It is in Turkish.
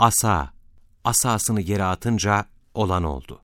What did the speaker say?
asa, asasını yere atınca olan oldu.